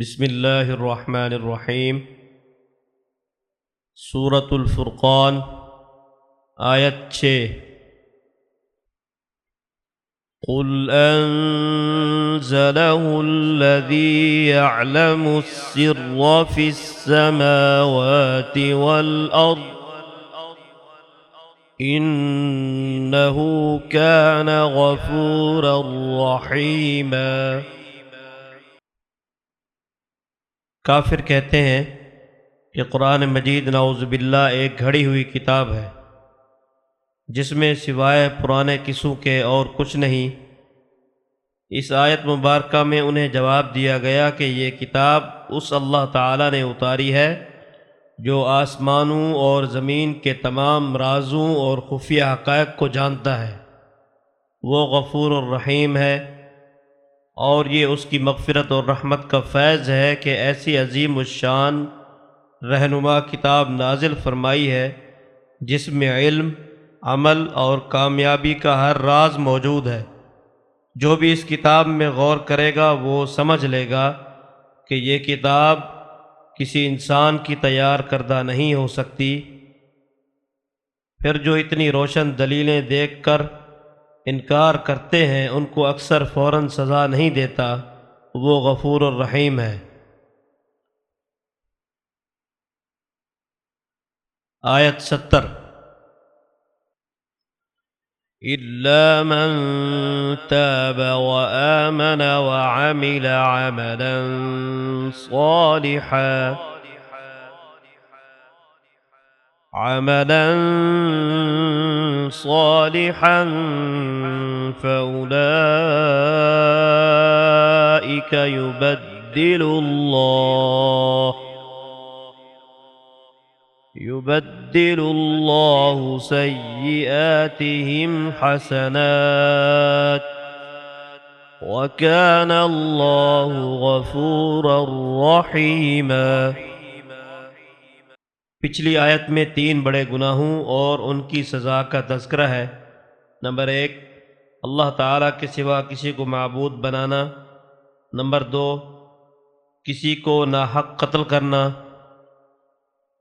بسم اللہ الرحمن الرحیم سورة الفرقان، آیت چھ۔ قل انزله الذي يعلم السر في السماوات والأرض، إنه كان غفورا رحيما۔ کافر کہتے ہیں کہ قرآن مجید نعوذ باللہ ایک گھڑی ہوئی کتاب ہے، جس میں سوائے پرانے قصوں کے اور کچھ نہیں، اس آیت مبارکہ میں انہیں جواب دیا گیا کہ یہ کتاب اس اللہ تعالیٰ نے اتاری ہے جو آسمانوں اور زمین کے تمام رازوں اور خفیہ حقائق کو جانتا ہے۔ وہ غفور الرحیم ہے۔ اور یہ اس کی مغفرت اور رحمت کا فیض ہے کہ ایسی عظیم الشان رہنما کتاب نازل فرمائی ہے، جس میں علم، عمل اور کامیابی کا ہر راز موجود ہے۔ جو بھی اس کتاب میں غور کرے گا، وہ سمجھ لے گا کہ یہ کتاب کسی انسان کی تیار کردہ نہیں ہو سکتی۔ پھر جو اتنی روشن دلیلیں دیکھ کر انکار کرتے ہیں، ان کو اکثر فوراً سزا نہیں دیتا، وہ غفور الرحیم ہے۔ آیت ستر۔ إلا من تاب وآمن وعمل عملا صالحا۔ عملا صالحا فأولئك يبدل الله يبدل الله سيئاتهم حسنات وكان الله غفورا رحيما پچھلی آیت میں تین بڑے گناہوں اور ان کی سزا کا تذکرہ ہے۔ نمبر ایک، اللہ تعالیٰ کے سوا کسی کو معبود بنانا۔ نمبر دو، کسی کو ناحق قتل کرنا۔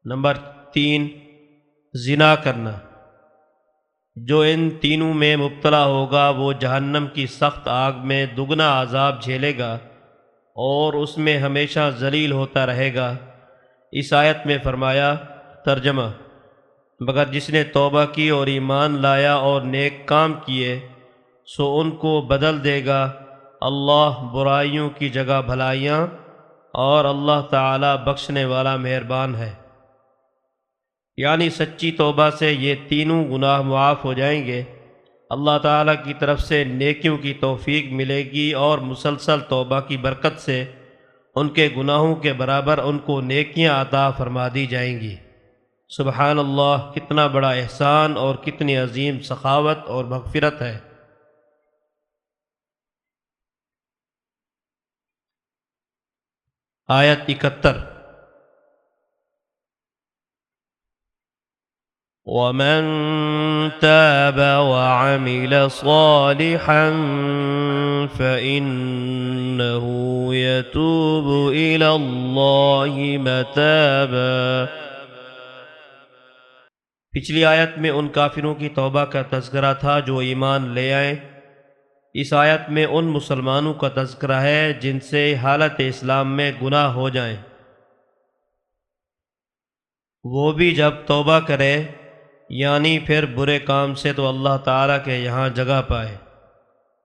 نمبر تین، زنا کرنا۔ جو ان تینوں میں مبتلا ہوگا، وہ جہنم کی سخت آگ میں دگنا عذاب جھیلے گا اور اس میں ہمیشہ ذلیل ہوتا رہے گا۔ اس آیت میں فرمایا، ترجمہ، مگر جس نے توبہ کی اور ایمان لایا اور نیک کام کیے، سو ان کو بدل دے گا۔ اللہ برائیوں کی جگہ بھلائیاں اور اللہ تعالی بخشنے والا مہربان ہے۔ یعنی سچی توبہ سے یہ تینوں گناہ معاف ہو جائیں گے۔ اللہ تعالیٰ کی طرف سے نیکیوں کی توفیق ملے گی اور مسلسل توبہ کی برکت سے ان کے گناہوں کے برابر ان کو نیکیاں عطا فرما دی جائیں گی۔ سبحان اللہ، کتنا بڑا احسان اور کتنی عظیم سخاوت اور مغفرت ہے۔ آیت اکہتر۔ ومن تاب وعمل صالحا فإنه يتوب إلى الله متابا۔ پچھلی آیت میں ان کافروں کی توبہ کا تذکرہ تھا جو ایمان لے آئیں اس آیت میں ان مسلمانوں کا تذکرہ ہے جن سے حالت اسلام میں گناہ ہو جائیں۔ وہ بھی جب توبہ کرے یعنی پھر برے کام سے تو اللہ تعالیٰ کے یہاں جگہ پائے۔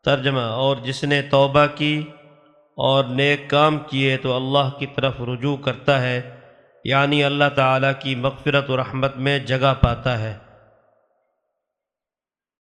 ترجمہ، اور جس نے توبہ کی اور نیک کام کیے تو اللہ کی طرف رجوع کرتا ہے یعنی اللہ تعالیٰ کی مغفرت و رحمت میں جگہ پاتا ہے۔